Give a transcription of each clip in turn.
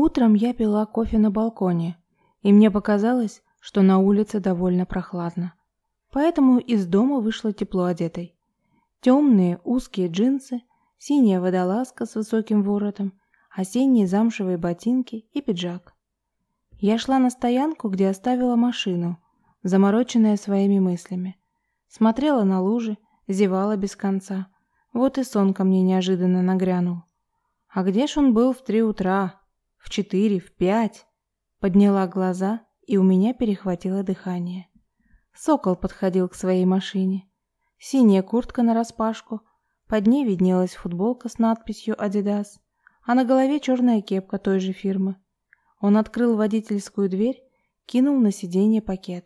Утром я пила кофе на балконе, и мне показалось, что на улице довольно прохладно. Поэтому из дома вышла тепло одетой. Темные узкие джинсы, синяя водолазка с высоким воротом, осенние замшевые ботинки и пиджак. Я шла на стоянку, где оставила машину, замороченная своими мыслями. Смотрела на лужи, зевала без конца. Вот и сон ко мне неожиданно нагрянул. А где ж он был в три утра? В четыре, в пять? Подняла глаза, и у меня перехватило дыхание. Сокол подходил к своей машине. Синяя куртка нараспашку, под ней виднелась футболка с надписью «Адидас», а на голове черная кепка той же фирмы. Он открыл водительскую дверь, кинул на сиденье пакет.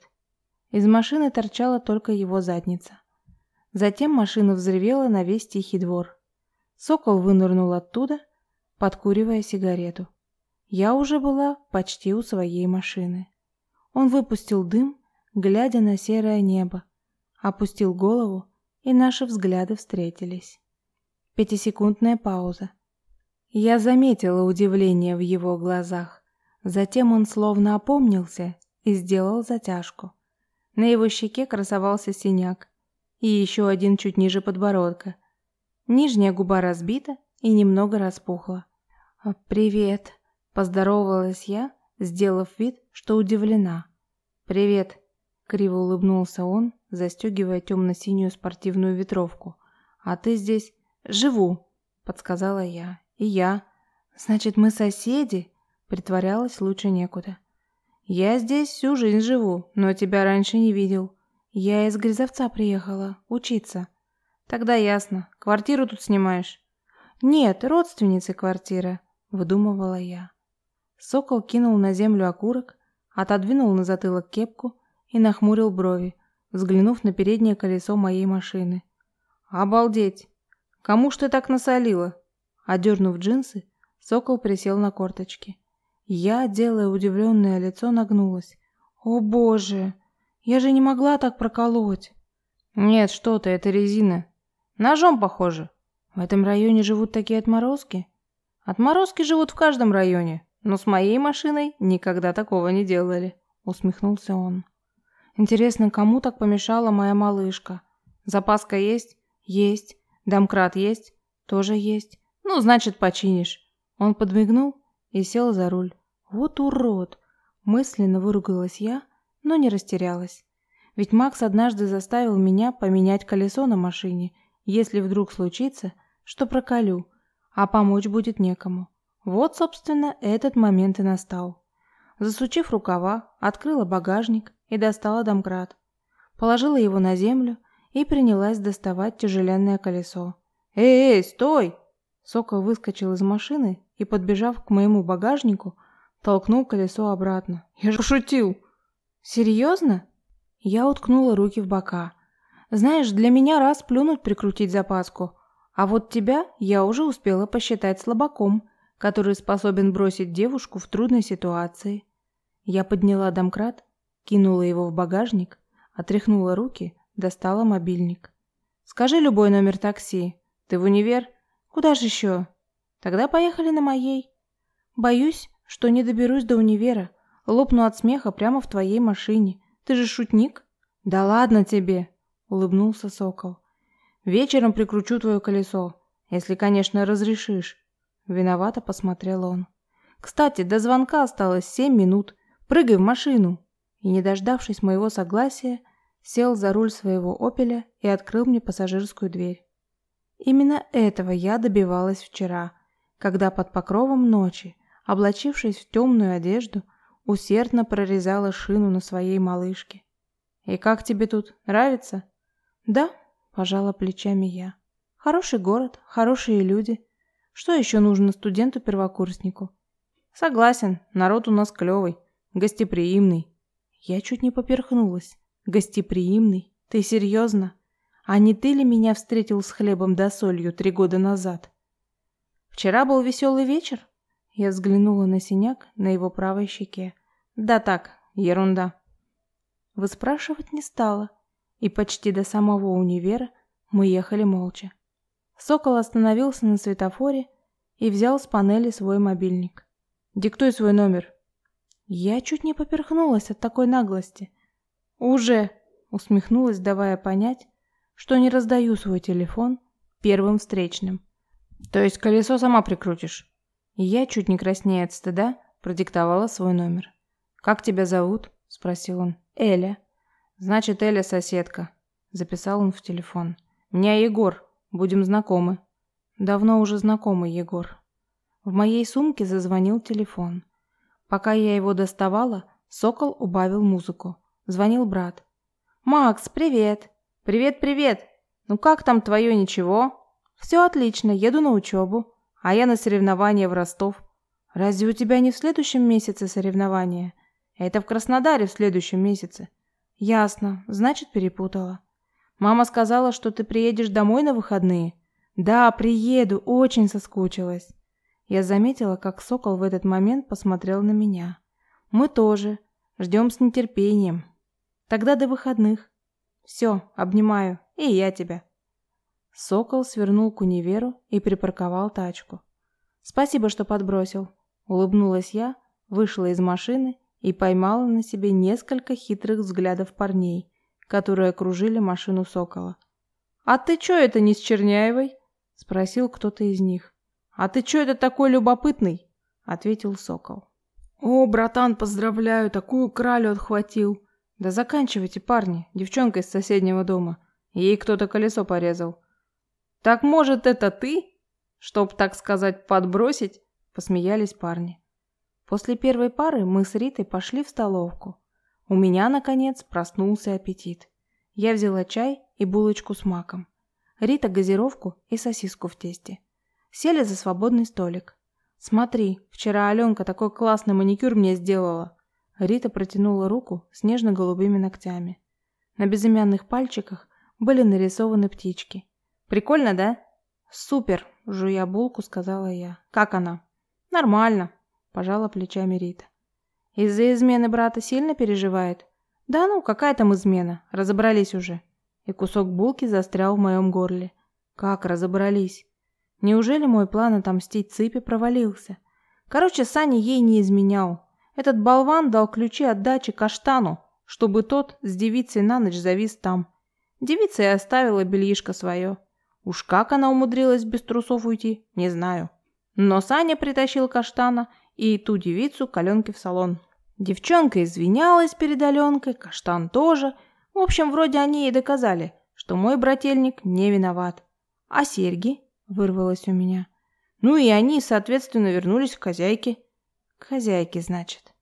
Из машины торчала только его задница. Затем машина взревела на весь тихий двор. Сокол вынырнул оттуда, подкуривая сигарету. Я уже была почти у своей машины. Он выпустил дым, глядя на серое небо, опустил голову, и наши взгляды встретились. Пятисекундная пауза. Я заметила удивление в его глазах. Затем он словно опомнился и сделал затяжку. На его щеке красовался синяк и еще один чуть ниже подбородка. Нижняя губа разбита и немного распухла. «А, «Привет», – поздоровалась я, сделав вид, что удивлена. «Привет», – криво улыбнулся он, застегивая темно-синюю спортивную ветровку. «А ты здесь?» «Живу», – подсказала я. «И я». «Значит, мы соседи?» – притворялась лучше некуда. «Я здесь всю жизнь живу, но тебя раньше не видел. Я из Грязовца приехала, учиться». «Тогда ясно. Квартиру тут снимаешь?» «Нет, родственницы квартира», – выдумывала я. Сокол кинул на землю окурок, отодвинул на затылок кепку и нахмурил брови, взглянув на переднее колесо моей машины. «Обалдеть! Кому ж ты так насолила?» Одернув джинсы, Сокол присел на корточки. Я, делая удивленное лицо, нагнулась. «О боже! Я же не могла так проколоть!» «Нет, что ты, это резина. Ножом похоже. В этом районе живут такие отморозки?» «Отморозки живут в каждом районе, но с моей машиной никогда такого не делали», — усмехнулся он. «Интересно, кому так помешала моя малышка? Запаска есть? Есть. Домкрат есть? Тоже есть. Ну, значит, починишь». Он подмигнул и сел за руль. Вот урод! Мысленно выругалась я, но не растерялась. Ведь Макс однажды заставил меня поменять колесо на машине, если вдруг случится, что проколю, а помочь будет некому. Вот, собственно, этот момент и настал. Засучив рукава, открыла багажник и достала домкрат. Положила его на землю и принялась доставать тяжеленное колесо. «Эй, эй, стой!» Сокол выскочил из машины и, подбежав к моему багажнику, толкнул колесо обратно. «Я же пошутил!» «Серьезно?» Я уткнула руки в бока. «Знаешь, для меня раз плюнуть прикрутить запаску, а вот тебя я уже успела посчитать слабаком, который способен бросить девушку в трудной ситуации». Я подняла домкрат, кинула его в багажник, отряхнула руки, достала мобильник. «Скажи любой номер такси. Ты в универ?» «Куда же еще?» «Тогда поехали на моей». «Боюсь, что не доберусь до универа. Лопну от смеха прямо в твоей машине. Ты же шутник?» «Да ладно тебе!» — улыбнулся Сокол. «Вечером прикручу твое колесо, если, конечно, разрешишь». Виновато посмотрел он. «Кстати, до звонка осталось семь минут. Прыгай в машину!» И, не дождавшись моего согласия, сел за руль своего «Опеля» и открыл мне пассажирскую дверь. Именно этого я добивалась вчера, когда под покровом ночи облачившись в темную одежду, усердно прорезала шину на своей малышке. «И как тебе тут? Нравится?» «Да», – пожала плечами я. «Хороший город, хорошие люди. Что еще нужно студенту-первокурснику?» «Согласен, народ у нас клевый, гостеприимный». Я чуть не поперхнулась. «Гостеприимный? Ты серьезно? А не ты ли меня встретил с хлебом да солью три года назад?» «Вчера был веселый вечер?» Я взглянула на синяк на его правой щеке. Да так, ерунда. Выспрашивать не стала, и почти до самого универа мы ехали молча. Сокол остановился на светофоре и взял с панели свой мобильник. Диктуй свой номер». Я чуть не поперхнулась от такой наглости. «Уже!» — усмехнулась, давая понять, что не раздаю свой телефон первым встречным. «То есть колесо сама прикрутишь?» Я, чуть не краснея от стыда, продиктовала свой номер. «Как тебя зовут?» — спросил он. «Эля». «Значит, Эля соседка», — записал он в телефон. «Меня Егор. Будем знакомы». «Давно уже знакомый Егор». В моей сумке зазвонил телефон. Пока я его доставала, Сокол убавил музыку. Звонил брат. «Макс, привет!» «Привет, привет! Ну как там твое ничего?» «Все отлично, еду на учебу. А я на соревнования в Ростов. Разве у тебя не в следующем месяце соревнования? Это в Краснодаре в следующем месяце. Ясно, значит перепутала. Мама сказала, что ты приедешь домой на выходные. Да, приеду, очень соскучилась. Я заметила, как Сокол в этот момент посмотрел на меня. Мы тоже. Ждем с нетерпением. Тогда до выходных. Все, обнимаю. И я тебя. Сокол свернул к универу и припарковал тачку. «Спасибо, что подбросил», — улыбнулась я, вышла из машины и поймала на себе несколько хитрых взглядов парней, которые окружили машину Сокола. «А ты чё это не с Черняевой?» — спросил кто-то из них. «А ты чё это такой любопытный?» — ответил Сокол. «О, братан, поздравляю, такую кралю отхватил!» «Да заканчивайте, парни, девчонка из соседнего дома. Ей кто-то колесо порезал. «Так, может, это ты? Чтоб, так сказать, подбросить?» Посмеялись парни. После первой пары мы с Ритой пошли в столовку. У меня, наконец, проснулся аппетит. Я взяла чай и булочку с маком. Рита газировку и сосиску в тесте. Сели за свободный столик. «Смотри, вчера Аленка такой классный маникюр мне сделала». Рита протянула руку с нежно-голубыми ногтями. На безымянных пальчиках были нарисованы птички. Прикольно, да? Супер, жуя булку, сказала я. Как она? Нормально, пожала плечами Рита. Из-за измены брата сильно переживает? Да ну, какая там измена? Разобрались уже. И кусок булки застрял в моем горле. Как разобрались? Неужели мой план отомстить Цыпе провалился? Короче, Саня ей не изменял. Этот болван дал ключи от дачи Каштану, чтобы тот с девицей на ночь завис там. Девица и оставила бельишко свое. Уж как она умудрилась без трусов уйти, не знаю. Но Саня притащил каштана и ту девицу к Аленке в салон. Девчонка извинялась перед Аленкой, каштан тоже. В общем, вроде они ей доказали, что мой брательник не виноват. А серьги? Вырвалось у меня. Ну и они, соответственно, вернулись к хозяйке. К хозяйке, значит.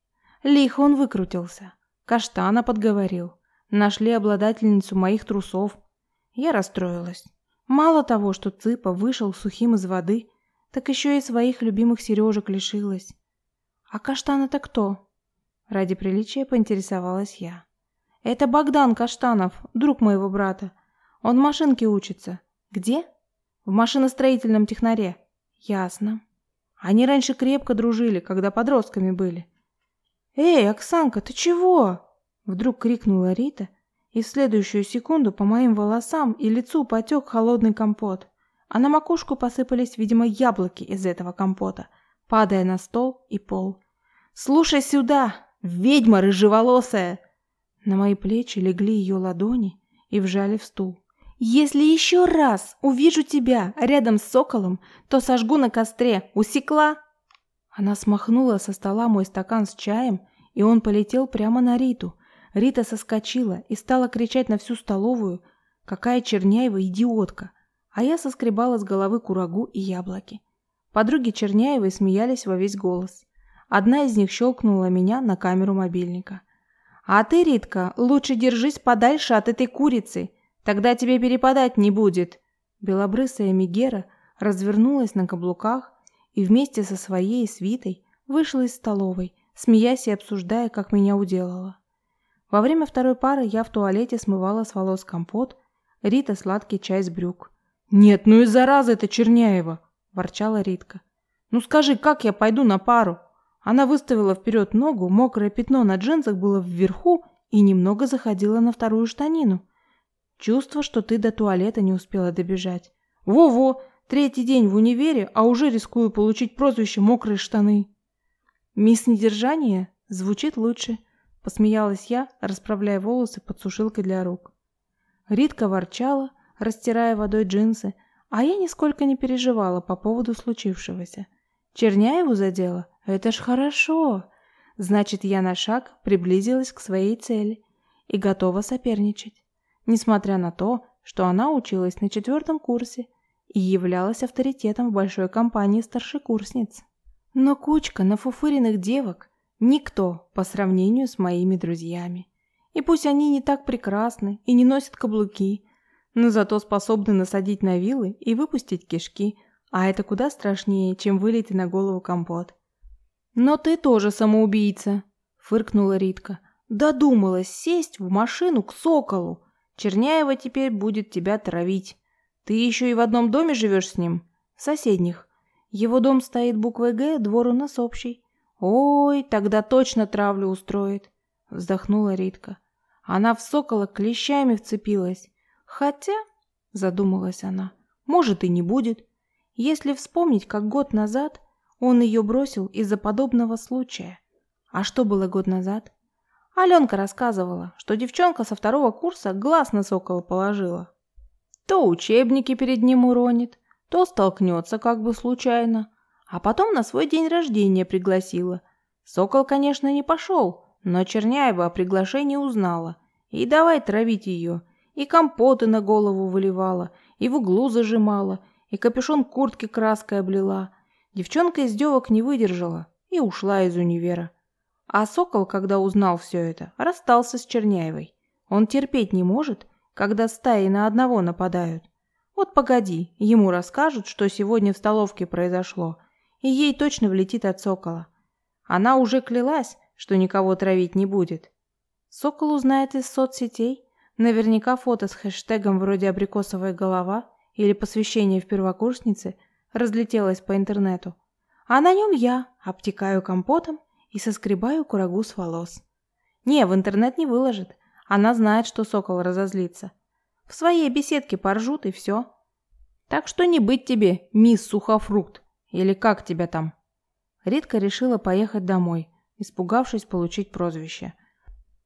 Лихо он выкрутился. Каштана подговорил. Нашли обладательницу моих трусов. Я расстроилась. Мало того, что Цыпа вышел сухим из воды, так еще и своих любимых сережек лишилась. А Каштан это кто? Ради приличия поинтересовалась я. Это Богдан Каштанов, друг моего брата. Он в машинке учится. Где? В машиностроительном технаре. Ясно. Они раньше крепко дружили, когда подростками были. «Эй, Оксанка, ты чего?» Вдруг крикнула Рита, и в следующую секунду по моим волосам и лицу потек холодный компот, а на макушку посыпались, видимо, яблоки из этого компота, падая на стол и пол. «Слушай сюда, ведьма рыжеволосая!» На мои плечи легли ее ладони и вжали в стул. «Если еще раз увижу тебя рядом с соколом, то сожгу на костре. Усекла?» Она смахнула со стола мой стакан с чаем, и он полетел прямо на Риту, Рита соскочила и стала кричать на всю столовую, какая Черняева идиотка, а я соскребала с головы курагу и яблоки. Подруги Черняевой смеялись во весь голос. Одна из них щелкнула меня на камеру мобильника. «А ты, Ритка, лучше держись подальше от этой курицы, тогда тебе перепадать не будет!» Белобрысая Мегера развернулась на каблуках и вместе со своей свитой вышла из столовой, смеясь и обсуждая, как меня уделала. Во время второй пары я в туалете смывала с волос компот, Рита сладкий чай с брюк. «Нет, ну и зараза это Черняева!» – ворчала Ритка. «Ну скажи, как я пойду на пару?» Она выставила вперед ногу, мокрое пятно на джинсах было вверху и немного заходило на вторую штанину. Чувство, что ты до туалета не успела добежать. Во-во, третий день в универе, а уже рискую получить прозвище «мокрые штаны». Мисс Недержание звучит лучше, посмеялась я, расправляя волосы под сушилкой для рук. Ритка ворчала, растирая водой джинсы, а я нисколько не переживала по поводу случившегося. Черняеву задела? Это ж хорошо. Значит, я на шаг приблизилась к своей цели и готова соперничать. Несмотря на то, что она училась на четвертом курсе и являлась авторитетом в большой компании старшекурсниц. Но кучка нафуфыренных девок – никто по сравнению с моими друзьями. И пусть они не так прекрасны и не носят каблуки, но зато способны насадить на вилы и выпустить кишки, а это куда страшнее, чем вылитый на голову компот. «Но ты тоже самоубийца», – фыркнула Ритка. «Додумалась сесть в машину к Соколу. Черняева теперь будет тебя травить. Ты еще и в одном доме живешь с ним? Соседних. Его дом стоит буквой «Г», двор у нас общий. Ой, тогда точно травлю устроит», – вздохнула Ритка. Она в Сокола клещами вцепилась. Хотя, задумалась она, может и не будет. Если вспомнить, как год назад он ее бросил из-за подобного случая. А что было год назад? Аленка рассказывала, что девчонка со второго курса глаз на сокола положила. То учебники перед ним уронит, то столкнется как бы случайно, а потом на свой день рождения пригласила. Сокол, конечно, не пошел, но Черняева о приглашении узнала. И давай травить ее. И компоты на голову выливала, и в углу зажимала, и капюшон куртки краской облила. Девчонка из девок не выдержала и ушла из универа. А Сокол, когда узнал все это, расстался с Черняевой. Он терпеть не может, когда стаи на одного нападают. Вот погоди, ему расскажут, что сегодня в столовке произошло, и ей точно влетит от Сокола. Она уже клялась, что никого травить не будет. Сокол узнает из соцсетей, наверняка фото с хэштегом вроде «абрикосовая голова» или «посвящение в первокурснице» разлетелось по интернету. А на нем я обтекаю компотом и соскребаю курагу с волос. Не, в интернет не выложит. Она знает, что сокол разозлится. В своей беседке поржут и все. Так что не быть тебе, мисс Сухофрукт. Или как тебя там? Ритка решила поехать домой, испугавшись получить прозвище.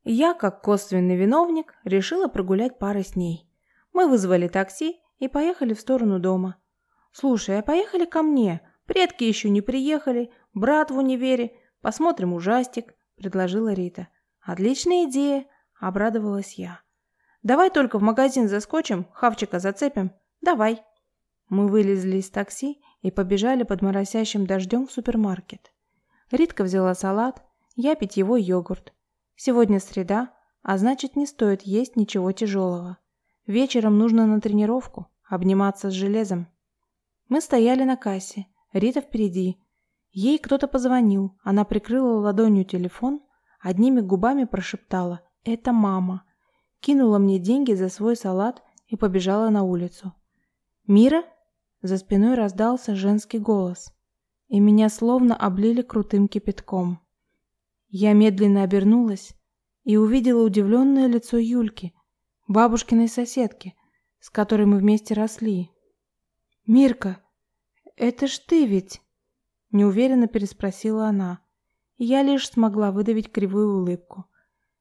Я, как косвенный виновник, решила прогулять пары с ней. Мы вызвали такси и поехали в сторону дома. «Слушай, а поехали ко мне? Предки еще не приехали, брат в универе. Посмотрим ужастик», — предложила Рита. «Отличная идея», — обрадовалась я. «Давай только в магазин заскочим, хавчика зацепим. Давай». Мы вылезли из такси и побежали под моросящим дождем в супермаркет. Ритка взяла салат, я питьевой йогурт. Сегодня среда, а значит не стоит есть ничего тяжелого. Вечером нужно на тренировку, обниматься с железом. Мы стояли на кассе, Рита впереди. Ей кто-то позвонил, она прикрыла ладонью телефон, одними губами прошептала «Это мама». Кинула мне деньги за свой салат и побежала на улицу. «Мира?» За спиной раздался женский голос, и меня словно облили крутым кипятком. Я медленно обернулась и увидела удивленное лицо Юльки, бабушкиной соседки, с которой мы вместе росли. «Мирка, это ж ты ведь?» Неуверенно переспросила она. Я лишь смогла выдавить кривую улыбку.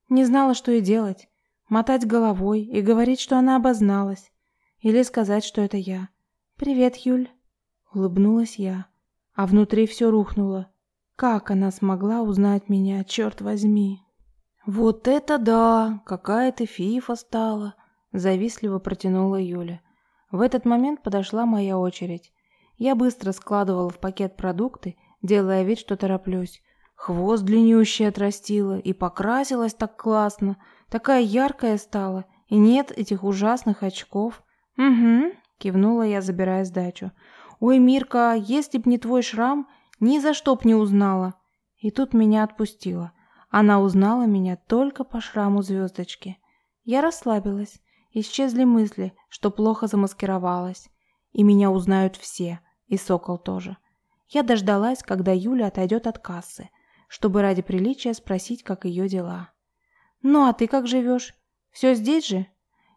Не знала, что и делать. Мотать головой и говорить, что она обозналась. Или сказать, что это я. «Привет, Юль!» Улыбнулась я. А внутри все рухнуло. Как она смогла узнать меня, черт возьми? «Вот это да! Какая ты фифа стала!» Завистливо протянула Юля. В этот момент подошла моя очередь. Я быстро складывала в пакет продукты, делая вид, что тороплюсь. Хвост длиннющий отрастила и покрасилась так классно, такая яркая стала, и нет этих ужасных очков. «Угу», — кивнула я, забирая сдачу. «Ой, Мирка, если б не твой шрам, ни за что б не узнала». И тут меня отпустила. Она узнала меня только по шраму звездочки. Я расслабилась. Исчезли мысли, что плохо замаскировалась. И меня узнают все, и Сокол тоже. Я дождалась, когда Юля отойдет от кассы, чтобы ради приличия спросить, как ее дела. «Ну, а ты как живешь? Все здесь же?»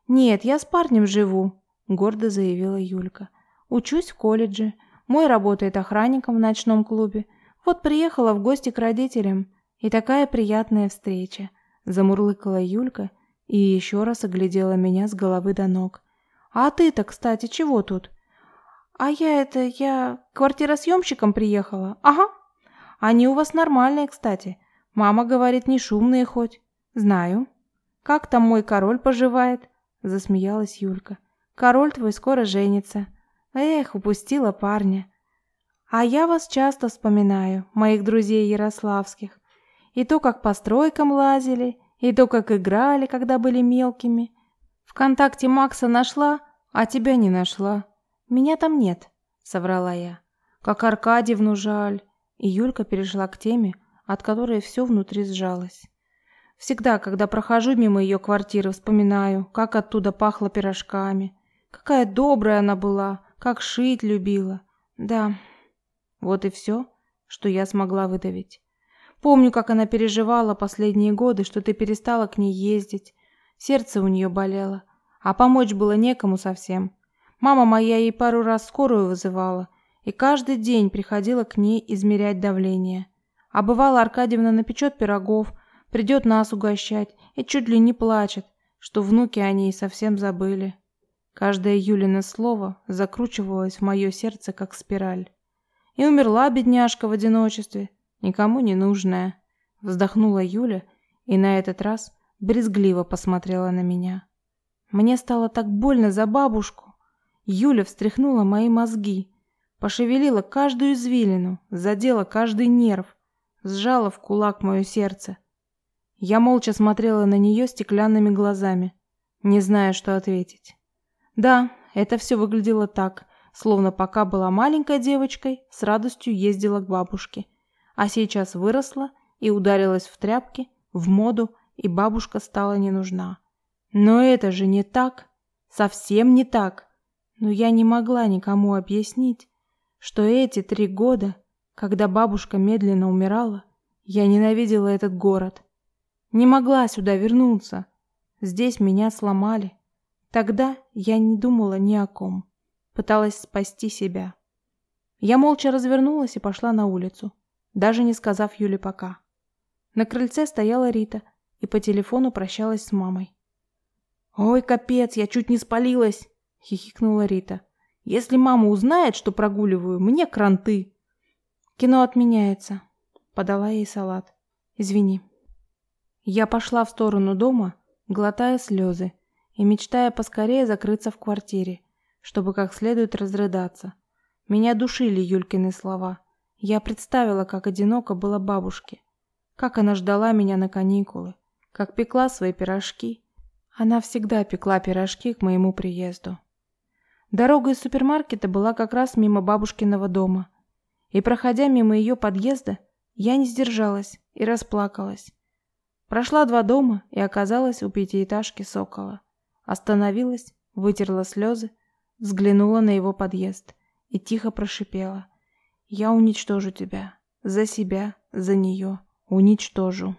«Нет, я с парнем живу», — гордо заявила Юлька. «Учусь в колледже. Мой работает охранником в ночном клубе. Вот приехала в гости к родителям, и такая приятная встреча. Замурлыкала Юлька и еще раз оглядела меня с головы до ног. А ты-то, кстати, чего тут? А я это, я квартиросъемщиком приехала. Ага. Они у вас нормальные, кстати. Мама говорит, не шумные хоть. Знаю. Как там мой король поживает? Засмеялась Юлька. Король твой скоро женится. Эх, упустила парня. А я вас часто вспоминаю, моих друзей ярославских. И то, как по стройкам лазили, и то, как играли, когда были мелкими. Вконтакте Макса нашла, а тебя не нашла. Меня там нет, соврала я. Как Аркадьевну жаль. И Юлька перешла к теме, от которой все внутри сжалось. Всегда, когда прохожу мимо ее квартиры, вспоминаю, как оттуда пахло пирожками, Какая добрая она была, как шить любила. Да, вот и все, что я смогла выдавить. Помню, как она переживала последние годы, что ты перестала к ней ездить. Сердце у нее болело, а помочь было некому совсем. Мама моя ей пару раз скорую вызывала, и каждый день приходила к ней измерять давление. А бывало, Аркадьевна напечет пирогов, придет нас угощать и чуть ли не плачет, что внуки о ней совсем забыли. Каждое Юлино слово закручивалось в мое сердце, как спираль. И умерла бедняжка в одиночестве, никому не нужная. Вздохнула Юля и на этот раз брезгливо посмотрела на меня. Мне стало так больно за бабушку. Юля встряхнула мои мозги, пошевелила каждую извилину, задела каждый нерв, сжала в кулак мое сердце. Я молча смотрела на нее стеклянными глазами, не зная, что ответить. Да, это все выглядело так, словно пока была маленькой девочкой, с радостью ездила к бабушке, а сейчас выросла и ударилась в тряпки, в моду, и бабушка стала не нужна. Но это же не так, совсем не так. Но я не могла никому объяснить, что эти три года, когда бабушка медленно умирала, я ненавидела этот город. Не могла сюда вернуться. Здесь меня сломали, Тогда я не думала ни о ком. Пыталась спасти себя. Я молча развернулась и пошла на улицу, даже не сказав Юле пока. На крыльце стояла Рита и по телефону прощалась с мамой. «Ой, капец, я чуть не спалилась!» — хихикнула Рита. «Если мама узнает, что прогуливаю, мне кранты!» «Кино отменяется», — подала ей салат. «Извини». Я пошла в сторону дома, глотая слезы, и мечтая поскорее закрыться в квартире, чтобы как следует разрыдаться. Меня душили Юлькины слова. Я представила, как одиноко было бабушке, как она ждала меня на каникулы, как пекла свои пирожки. Она всегда пекла пирожки к моему приезду. Дорога из супермаркета была как раз мимо бабушкиного дома, и проходя мимо ее подъезда, я не сдержалась и расплакалась. Прошла два дома и оказалась у пятиэтажки Сокола. Остановилась, вытерла слезы, взглянула на его подъезд и тихо прошипела. «Я уничтожу тебя. За себя, за нее. Уничтожу».